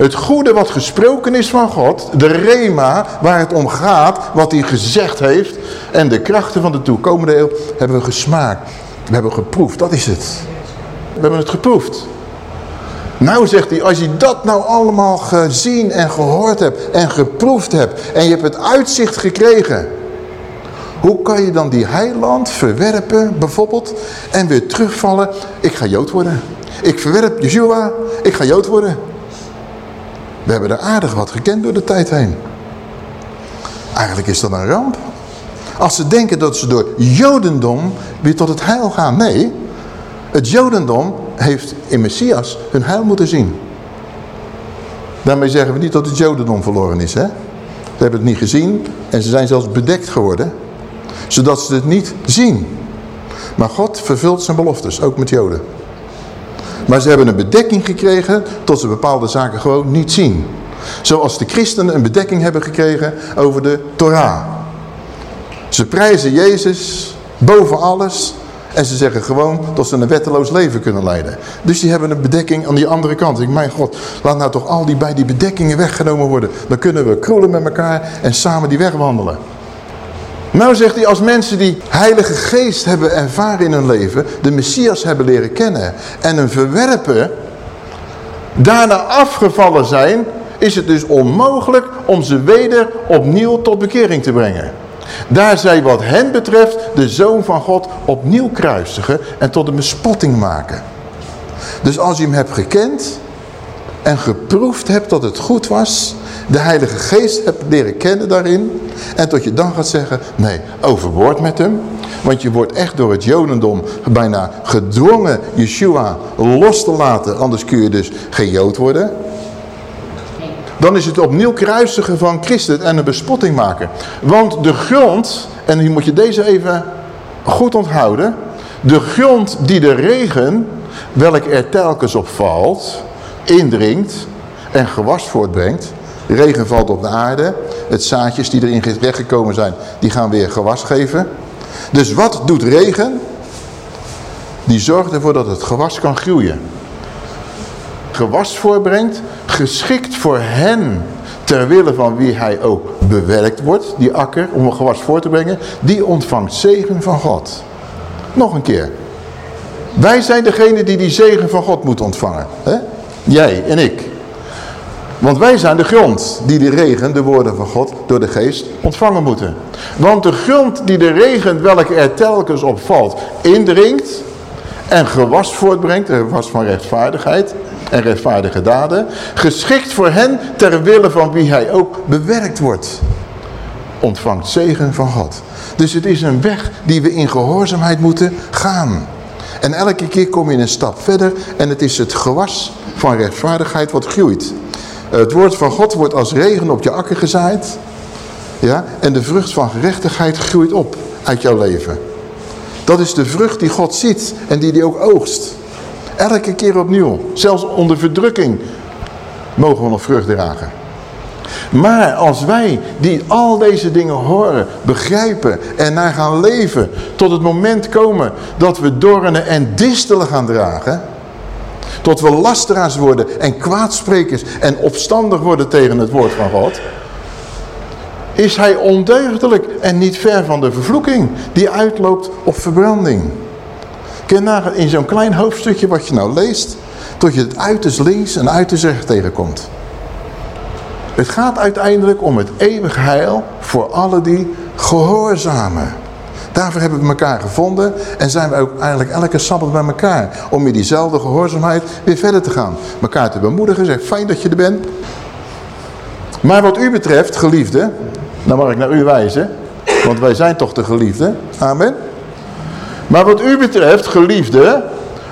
Het goede wat gesproken is van God, de rema waar het om gaat, wat hij gezegd heeft. En de krachten van de toekomende eeuw hebben we gesmaakt. We hebben geproefd, dat is het. We hebben het geproefd. Nou zegt hij, als je dat nou allemaal gezien en gehoord hebt en geproefd hebt en je hebt het uitzicht gekregen Hoe kan je dan die heiland verwerpen bijvoorbeeld en weer terugvallen? Ik ga Jood worden. Ik verwerp Yeshua, ik ga Jood worden. We hebben er aardig wat gekend door de tijd heen. Eigenlijk is dat een ramp. Als ze denken dat ze door Jodendom weer tot het heil gaan. Nee, het Jodendom heeft in Messias hun heil moeten zien. Daarmee zeggen we niet dat het Jodendom verloren is. Hè? Ze hebben het niet gezien en ze zijn zelfs bedekt geworden. Zodat ze het niet zien. Maar God vervult zijn beloftes, ook met Joden. Maar ze hebben een bedekking gekregen tot ze bepaalde zaken gewoon niet zien. Zoals de christenen een bedekking hebben gekregen over de Torah. Ze prijzen Jezus boven alles. En ze zeggen gewoon dat ze een wetteloos leven kunnen leiden. Dus die hebben een bedekking aan die andere kant. Ik mijn God, laat nou toch al die bij die bedekkingen weggenomen worden. Dan kunnen we kroelen met elkaar en samen die weg wandelen. Nou zegt hij, als mensen die heilige geest hebben ervaren in hun leven, de Messias hebben leren kennen en een verwerpen, daarna afgevallen zijn, is het dus onmogelijk om ze weder opnieuw tot bekering te brengen. Daar zij wat hen betreft de Zoon van God opnieuw kruisigen en tot een bespotting maken. Dus als je hem hebt gekend en geproefd hebt dat het goed was, de Heilige Geest hebt leren kennen daarin, en tot je dan gaat zeggen, nee, overboord met hem. Want je wordt echt door het jodendom bijna gedwongen Yeshua los te laten, anders kun je dus geen jood worden. Dan is het opnieuw kruisigen van Christus en een bespotting maken. Want de grond, en hier moet je deze even goed onthouden. De grond die de regen, welk er telkens op valt, indringt en gewas voortbrengt. Regen valt op de aarde. Het zaadjes die erin weggekomen zijn, die gaan weer gewas geven. Dus wat doet regen? Die zorgt ervoor dat het gewas kan groeien. Gewas voorbrengt, geschikt voor hen ter wille van wie hij ook bewerkt wordt, die akker, om een gewas voor te brengen, die ontvangt zegen van God. Nog een keer. Wij zijn degene die die zegen van God moet ontvangen. Hè? Jij en ik. Want wij zijn de grond die de regen, de woorden van God, door de geest ontvangen moeten. Want de grond die de regen, welke er telkens op valt, indringt en gewas voortbrengt, een gewas van rechtvaardigheid en rechtvaardige daden, geschikt voor hen ter wille van wie hij ook bewerkt wordt, ontvangt zegen van God. Dus het is een weg die we in gehoorzaamheid moeten gaan. En elke keer kom je een stap verder en het is het gewas van rechtvaardigheid wat groeit. Het woord van God wordt als regen op je akker gezaaid. Ja? En de vrucht van gerechtigheid groeit op uit jouw leven. Dat is de vrucht die God ziet en die hij ook oogst. Elke keer opnieuw. Zelfs onder verdrukking mogen we nog vrucht dragen. Maar als wij die al deze dingen horen, begrijpen en naar gaan leven... tot het moment komen dat we dornen en distelen gaan dragen... Tot we lasteraars worden en kwaadsprekers en opstandig worden tegen het woord van God. Is hij ondeugdelijk en niet ver van de vervloeking die uitloopt op verbranding. Ken nagaan in zo'n klein hoofdstukje wat je nou leest. Tot je het uiterst links en uiterst rechts tegenkomt. Het gaat uiteindelijk om het eeuwig heil voor alle die gehoorzamen. Daarvoor hebben we elkaar gevonden en zijn we ook eigenlijk elke sabbat bij elkaar. Om in diezelfde gehoorzaamheid weer verder te gaan. Mekaar te bemoedigen, zeg fijn dat je er bent. Maar wat u betreft, geliefde, dan mag ik naar u wijzen. Want wij zijn toch de geliefde. Amen. Maar wat u betreft, geliefde,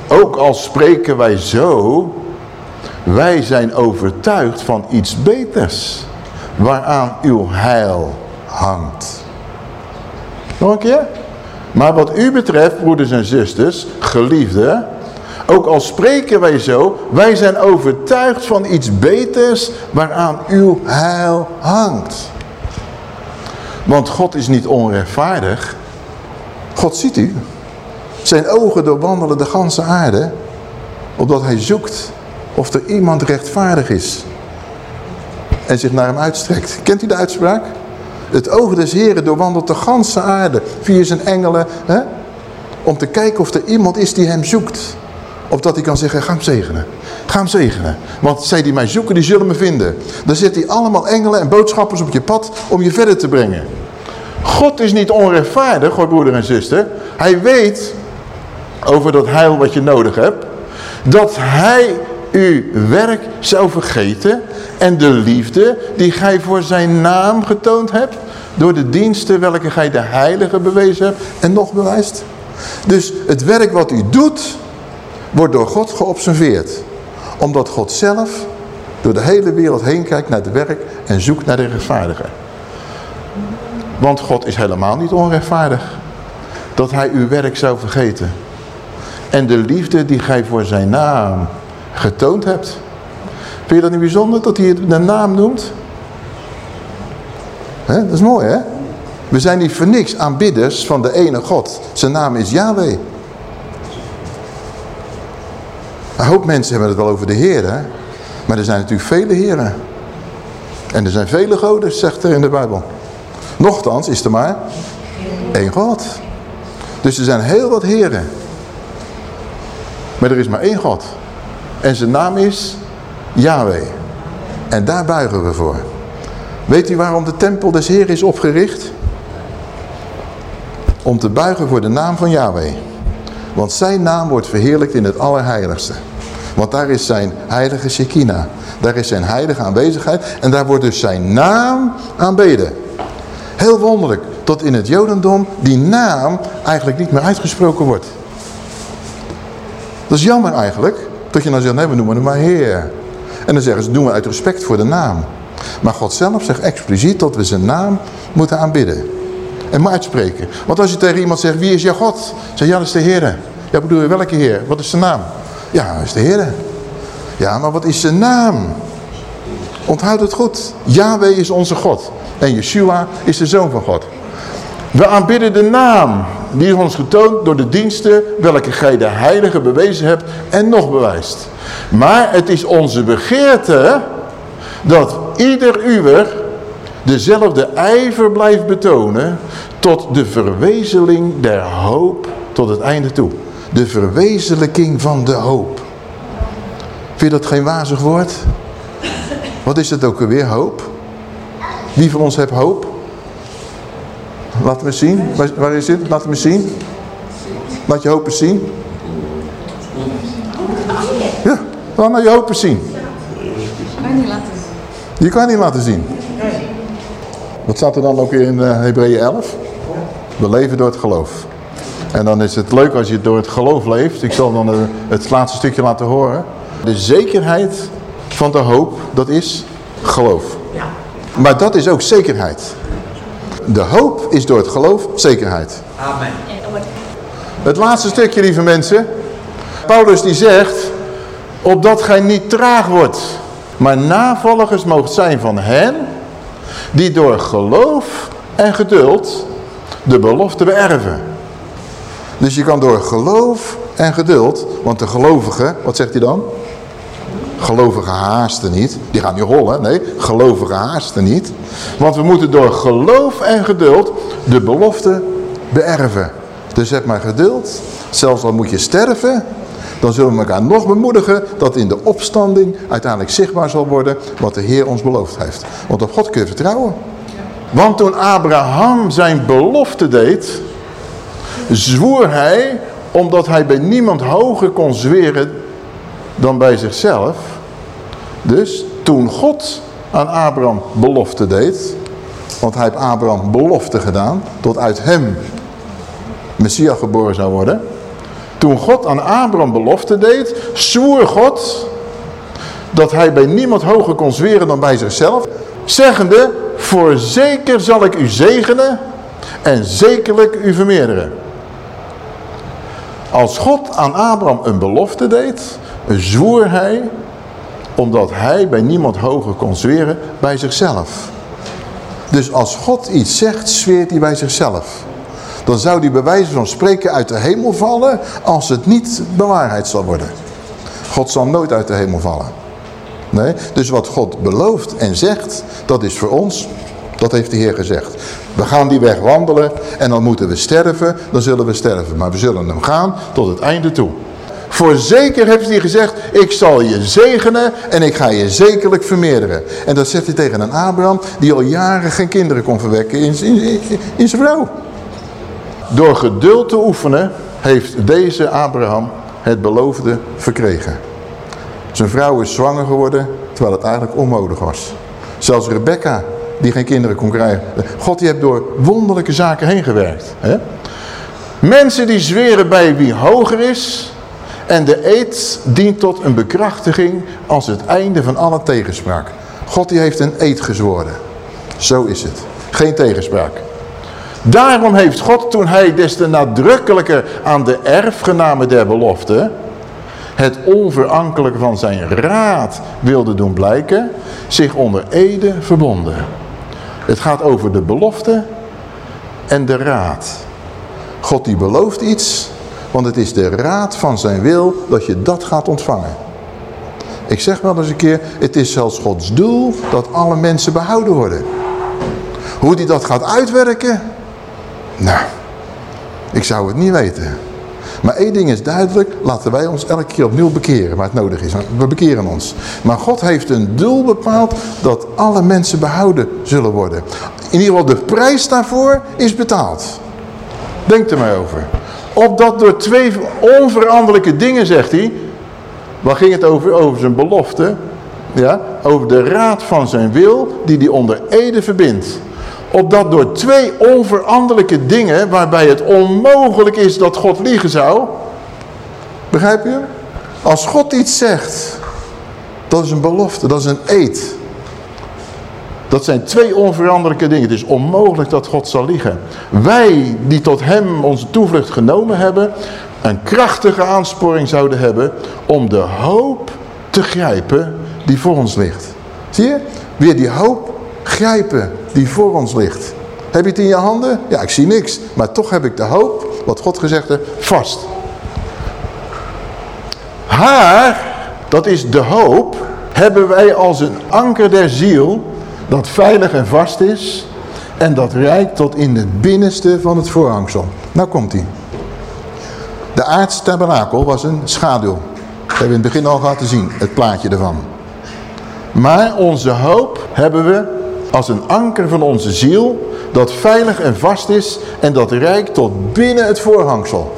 ook al spreken wij zo, wij zijn overtuigd van iets beters. Waaraan uw heil hangt. Nog een keer? Maar wat u betreft, broeders en zusters, geliefden, ook al spreken wij zo, wij zijn overtuigd van iets beters waaraan uw heil hangt. Want God is niet onrechtvaardig. God ziet u. Zijn ogen doorwandelen de ganse aarde, opdat hij zoekt of er iemand rechtvaardig is. En zich naar hem uitstrekt. Kent u de uitspraak? Het oog des Heren doorwandelt de ganse aarde via zijn engelen. Hè? Om te kijken of er iemand is die hem zoekt. Opdat hij kan zeggen, ga hem zegenen. Ga hem zegenen. Want zij die mij zoeken, die zullen me vinden. Dan zet hij allemaal engelen en boodschappers op je pad om je verder te brengen. God is niet onrechtvaardig, hoor broeder en zuster. Hij weet over dat heil wat je nodig hebt. Dat hij uw werk zou vergeten en de liefde die gij voor zijn naam getoond hebt. Door de diensten welke gij de heilige bewezen hebt en nog bewijst. Dus het werk wat u doet, wordt door God geobserveerd. Omdat God zelf door de hele wereld heen kijkt naar het werk en zoekt naar de rechtvaardige. Want God is helemaal niet onrechtvaardig. Dat hij uw werk zou vergeten. En de liefde die gij voor zijn naam getoond hebt. Vind je dat niet bijzonder dat hij de naam noemt? Dat is mooi hè? We zijn niet voor niks aanbidders van de ene God. Zijn naam is Yahweh. Een hoop mensen hebben het wel over de Heer, hè? Maar er zijn natuurlijk vele heren. En er zijn vele goden, zegt er in de Bijbel. Nochtans is er maar één God. Dus er zijn heel wat heren. Maar er is maar één God. En zijn naam is Yahweh. En daar buigen we voor. Weet u waarom de tempel des Heer is opgericht? Om te buigen voor de naam van Yahweh. Want zijn naam wordt verheerlijkt in het allerheiligste. Want daar is zijn heilige Shekinah. Daar is zijn heilige aanwezigheid. En daar wordt dus zijn naam aanbeden. Heel wonderlijk dat in het jodendom die naam eigenlijk niet meer uitgesproken wordt. Dat is jammer eigenlijk. Dat je dan zegt, nee we noemen hem maar Heer. En dan zeggen ze, doen we uit respect voor de naam. Maar God zelf zegt expliciet dat we zijn naam moeten aanbidden. En maar uitspreken. Want als je tegen iemand zegt, wie is jouw God? Zeg ja, dat is de Heer. Ja, bedoel je welke Heer? Wat is zijn naam? Ja, dat is de Heer. Ja, maar wat is zijn naam? Onthoud het goed. Yahweh is onze God. En Yeshua is de Zoon van God. We aanbidden de naam. Die is ons getoond door de diensten welke gij de heilige bewezen hebt en nog bewijst. Maar het is onze begeerte dat ieder uwer dezelfde ijver blijft betonen tot de verwezenling der hoop tot het einde toe. De verwezenlijking van de hoop. Vind je dat geen wazig woord? Wat is het ook alweer, hoop? Wie van ons heeft hoop? Laat me zien. Waar, is het? Laat me zien. Laat je hoop eens zien. Ja, laat maar je hoop eens zien. Kan je niet laten zien. Die kan je niet laten zien. Wat staat er dan ook weer in uh, Hebreeën 11? We leven door het geloof. En dan is het leuk als je door het geloof leeft. Ik zal dan uh, het laatste stukje laten horen. De zekerheid van de hoop, dat is geloof. Maar dat is ook zekerheid. De hoop is door het geloof zekerheid. Amen. Het laatste stukje, lieve mensen. Paulus die zegt, opdat gij niet traag wordt, maar navolgers moogt zijn van hen, die door geloof en geduld de belofte beërven. Dus je kan door geloof en geduld, want de gelovige, wat zegt hij dan? Gelovigen haasten niet. Die gaan niet rollen. Nee, gelovigen haasten niet. Want we moeten door geloof en geduld de belofte beërven. Dus heb maar geduld. Zelfs al moet je sterven. Dan zullen we elkaar nog bemoedigen dat in de opstanding uiteindelijk zichtbaar zal worden wat de Heer ons beloofd heeft. Want op God kun je vertrouwen. Want toen Abraham zijn belofte deed, zwoer hij, omdat hij bij niemand hoger kon zweren dan bij zichzelf. Dus toen God aan Abraham belofte deed, want hij heeft Abraham belofte gedaan, tot uit hem Messias geboren zou worden. Toen God aan Abraham belofte deed, zwoer God dat hij bij niemand hoger kon zweren dan bij zichzelf. Zeggende, voorzeker zal ik u zegenen en zekerlijk u vermeerderen. Als God aan Abraham een belofte deed, zwoer hij, omdat hij bij niemand hoger kon zweren, bij zichzelf. Dus als God iets zegt, zweert hij bij zichzelf. Dan zou die bewijzen van spreken uit de hemel vallen, als het niet bewaarheid zal worden. God zal nooit uit de hemel vallen. Nee, dus wat God belooft en zegt, dat is voor ons, dat heeft de Heer gezegd. We gaan die weg wandelen en dan moeten we sterven, dan zullen we sterven. Maar we zullen hem gaan tot het einde toe. Voorzeker heeft hij gezegd, ik zal je zegenen en ik ga je zekerlijk vermeerderen. En dat zegt hij tegen een Abraham die al jaren geen kinderen kon verwekken in, zijn vrouw. Door geduld te oefenen heeft deze Abraham het beloofde verkregen. Zijn vrouw is zwanger geworden terwijl het eigenlijk onmogelijk was. Zelfs Rebecca, die geen kinderen kon krijgen. God die heeft door wonderlijke zaken heen gewerkt. Hè? Mensen die zweren bij wie hoger is. En de eed dient tot een bekrachtiging als het einde van alle tegenspraak. God die heeft een eed gezworen. Zo is het. Geen tegenspraak. Daarom heeft God toen hij des te nadrukkelijker aan de erfgenamen der belofte het onverankelijke van zijn raad wilde doen blijken, zich onder ede verbonden. Het gaat over de belofte en de raad. God die belooft iets, want het is de raad van zijn wil dat je dat gaat ontvangen. Ik zeg wel eens een keer, het is zelfs Gods doel dat alle mensen behouden worden. Hoe die dat gaat uitwerken, nou, ik zou het niet weten. Maar één ding is duidelijk, laten wij ons elke keer opnieuw bekeren waar het nodig is. We bekeren ons. Maar God heeft een doel bepaald dat alle mensen behouden zullen worden. In ieder geval de prijs daarvoor is betaald. Denk er maar over. Opdat door twee onveranderlijke dingen, zegt hij. Waar ging het over? Over zijn belofte. Ja, over de raad van zijn wil die hij onder ede verbindt opdat door twee onveranderlijke dingen, waarbij het onmogelijk is dat God liegen zou. Begrijp je? Als God iets zegt, dat is een belofte, dat is een eed. Dat zijn twee onveranderlijke dingen. Het is onmogelijk dat God zal liegen. Wij die tot hem onze toevlucht genomen hebben, een krachtige aansporing zouden hebben om de hoop te grijpen die voor ons ligt. Zie je? Weer die hoop grijpen die voor ons ligt. Heb je het in je handen? Ja, ik zie niks. Maar toch heb ik de hoop, wat God gezegd heeft, vast. Haar, dat is de hoop, hebben wij als een anker der ziel, dat veilig en vast is en dat reikt tot in het binnenste van het voorhangsel. Nou komt hij. De aardse tabernakel was een schaduw. Dat hebben we in het begin al gehad te zien, het plaatje ervan. Maar onze hoop hebben we als een anker van onze ziel, dat veilig en vast is en dat reikt tot binnen het voorhangsel.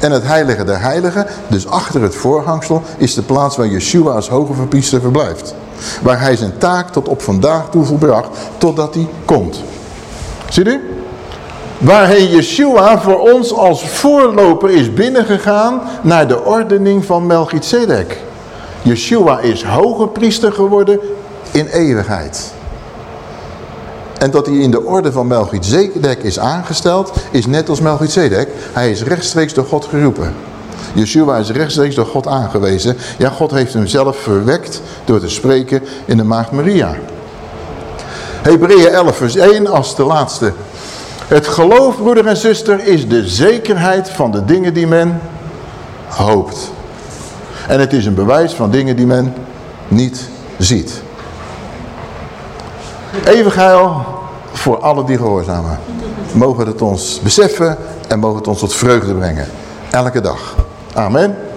En het heilige der heiligen, dus achter het voorhangsel, is de plaats waar Yeshua als hoge verpriester verblijft. Waar hij zijn taak tot op vandaag toe volbracht, totdat hij komt. Zie je? Waarheen Yeshua voor ons als voorloper is binnengegaan naar de ordening van Melchizedek. Yeshua is hoge priester geworden in eeuwigheid. En dat hij in de orde van Melchizedek is aangesteld, is net als Melchizedek. Hij is rechtstreeks door God geroepen. Yeshua is rechtstreeks door God aangewezen. Ja, God heeft hem zelf verwekt door te spreken in de maagd Maria. Hebreeën 11 vers 1 als de laatste. Het geloof, broeder en zuster, is de zekerheid van de dingen die men hoopt. En het is een bewijs van dingen die men niet ziet. Eeuwig heil voor alle die gehoorzamen. Mogen het ons beseffen en mogen het ons tot vreugde brengen. Elke dag. Amen.